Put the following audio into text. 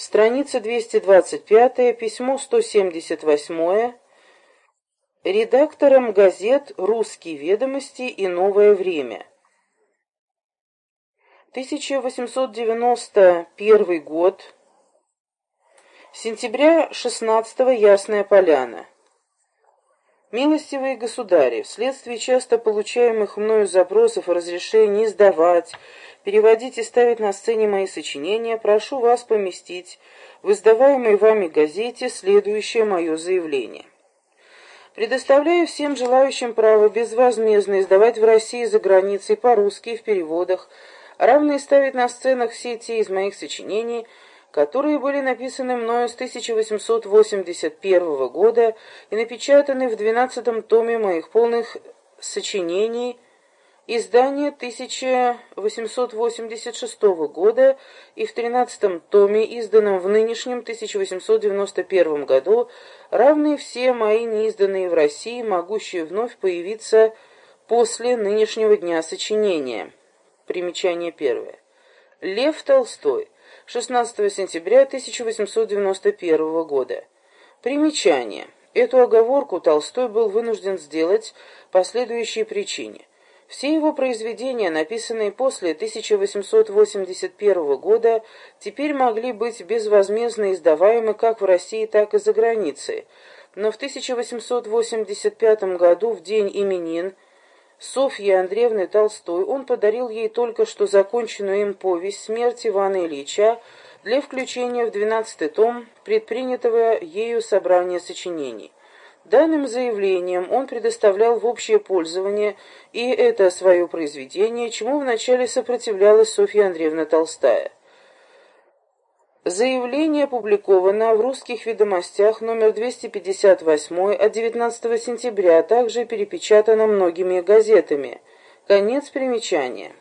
Страница 225, письмо 178, редактором газет «Русские ведомости» и «Новое время». 1891 год, сентября 16 Ясная Поляна. Милостивые государи, вследствие часто получаемых мною запросов и разрешений издавать, переводить и ставить на сцене мои сочинения, прошу вас поместить в издаваемой вами газете следующее мое заявление. Предоставляю всем желающим право безвозмездно издавать в России за границей по-русски в переводах, равно и ставить на сценах все те из моих сочинений, которые были написаны мною с 1881 года и напечатаны в 12 томе моих полных сочинений Издание 1886 года и в 13 томе, изданном в нынешнем 1891 году, равные все мои неизданные в России, могущие вновь появиться после нынешнего дня сочинения. Примечание первое. Лев Толстой. 16 сентября 1891 года. Примечание. Эту оговорку Толстой был вынужден сделать по следующей причине. Все его произведения, написанные после 1881 года, теперь могли быть безвозмездно издаваемы как в России, так и за границей. Но в 1885 году, в день именин Софьи Андреевны Толстой, он подарил ей только что законченную им повесть «Смерть Ивана Ильича» для включения в 12 том предпринятого ею собрания сочинений. Данным заявлением он предоставлял в общее пользование и это свое произведение, чему вначале сопротивлялась Софья Андреевна Толстая. Заявление опубликовано в «Русских ведомостях» номер 258 от 19 сентября, а также перепечатано многими газетами. Конец примечания.